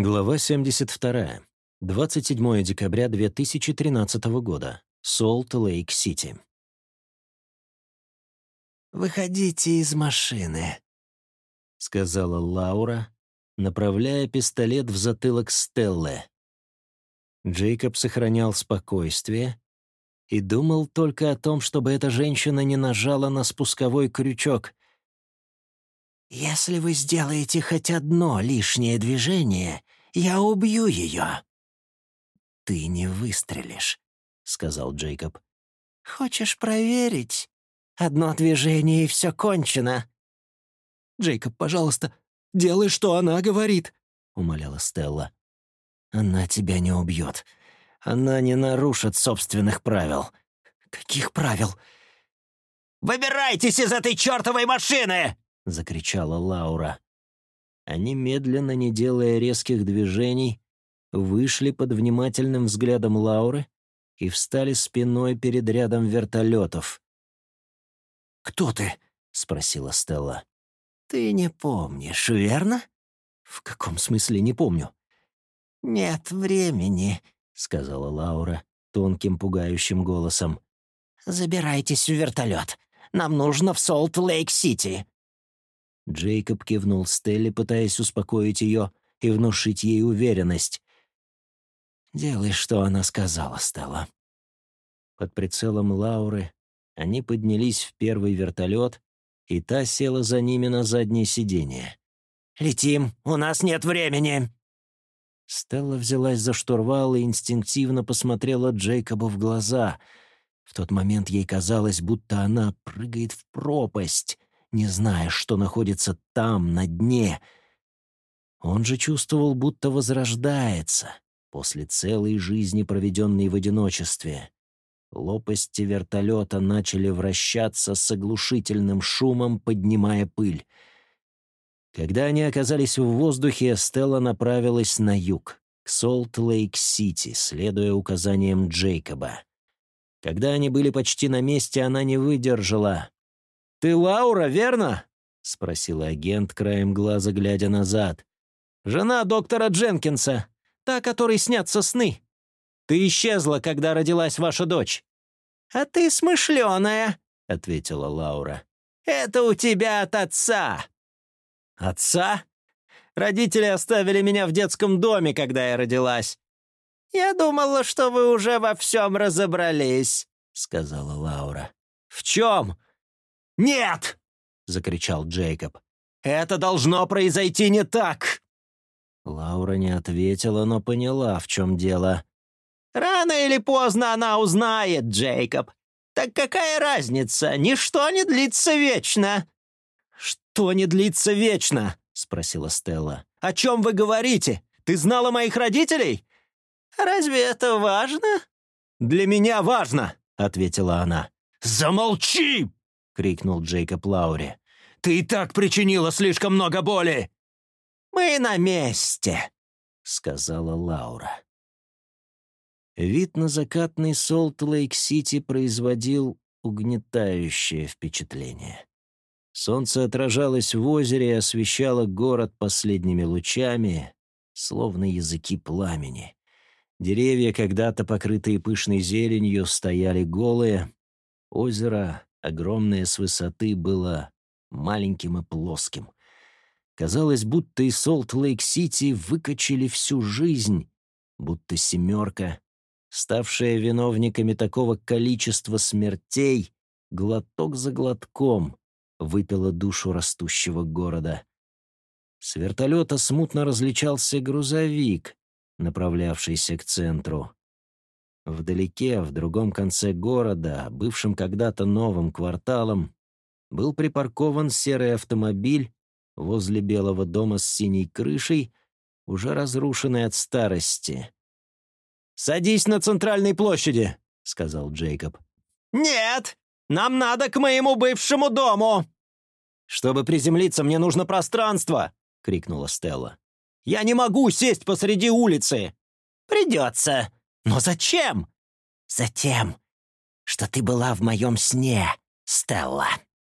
Глава 72. 27 декабря 2013 года. Солт-Лейк-Сити. «Выходите из машины», — сказала Лаура, направляя пистолет в затылок Стеллы. Джейкоб сохранял спокойствие и думал только о том, чтобы эта женщина не нажала на спусковой крючок. «Если вы сделаете хоть одно лишнее движение, я убью ее». «Ты не выстрелишь», — сказал Джейкоб. «Хочешь проверить? Одно движение, и все кончено». «Джейкоб, пожалуйста, делай, что она говорит», — умоляла Стелла. «Она тебя не убьет. Она не нарушит собственных правил». «Каких правил?» «Выбирайтесь из этой чертовой машины!» — закричала Лаура. Они, медленно, не делая резких движений, вышли под внимательным взглядом Лауры и встали спиной перед рядом вертолетов. «Кто ты?» — спросила Стелла. «Ты не помнишь, верно?» «В каком смысле не помню?» «Нет времени», — сказала Лаура тонким пугающим голосом. «Забирайтесь в вертолет. Нам нужно в Солт-Лейк-Сити». Джейкоб кивнул Стелле, пытаясь успокоить ее и внушить ей уверенность. «Делай, что она сказала, Стелла». Под прицелом Лауры они поднялись в первый вертолет, и та села за ними на заднее сиденье. «Летим, у нас нет времени!» Стелла взялась за штурвал и инстинктивно посмотрела Джейкобу в глаза. В тот момент ей казалось, будто она прыгает в пропасть не зная, что находится там, на дне. Он же чувствовал, будто возрождается после целой жизни, проведенной в одиночестве. Лопасти вертолета начали вращаться с оглушительным шумом, поднимая пыль. Когда они оказались в воздухе, Стелла направилась на юг, к Солт-Лейк-Сити, следуя указаниям Джейкоба. Когда они были почти на месте, она не выдержала «Ты Лаура, верно?» — спросил агент, краем глаза глядя назад. «Жена доктора Дженкинса, та, которой снятся сны. Ты исчезла, когда родилась ваша дочь». «А ты смышленая», — ответила Лаура. «Это у тебя от отца». «Отца? Родители оставили меня в детском доме, когда я родилась». «Я думала, что вы уже во всем разобрались», — сказала Лаура. «В чем?» «Нет!» — закричал Джейкоб. «Это должно произойти не так!» Лаура не ответила, но поняла, в чем дело. «Рано или поздно она узнает, Джейкоб. Так какая разница? Ничто не длится вечно!» «Что не длится вечно?» — спросила Стелла. «О чем вы говорите? Ты знала моих родителей?» «Разве это важно?» «Для меня важно!» — ответила она. «Замолчи!» Крикнул Джейкоб Лаури. «Ты и так причинила слишком много боли!» «Мы на месте!» — сказала Лаура. Вид на закатный Солт-Лейк-Сити производил угнетающее впечатление. Солнце отражалось в озере и освещало город последними лучами, словно языки пламени. Деревья, когда-то покрытые пышной зеленью, стояли голые. Озеро огромное с высоты, было маленьким и плоским. Казалось, будто из Солт-Лейк-Сити выкачали всю жизнь, будто семерка, ставшая виновниками такого количества смертей, глоток за глотком выпила душу растущего города. С вертолета смутно различался грузовик, направлявшийся к центру. Вдалеке, в другом конце города, бывшим когда-то новым кварталом, был припаркован серый автомобиль возле белого дома с синей крышей, уже разрушенный от старости. «Садись на центральной площади», — сказал Джейкоб. «Нет, нам надо к моему бывшему дому!» «Чтобы приземлиться, мне нужно пространство!» — крикнула Стелла. «Я не могу сесть посреди улицы!» «Придется!» «Но зачем?» «Затем, что ты была в моем сне, Стелла».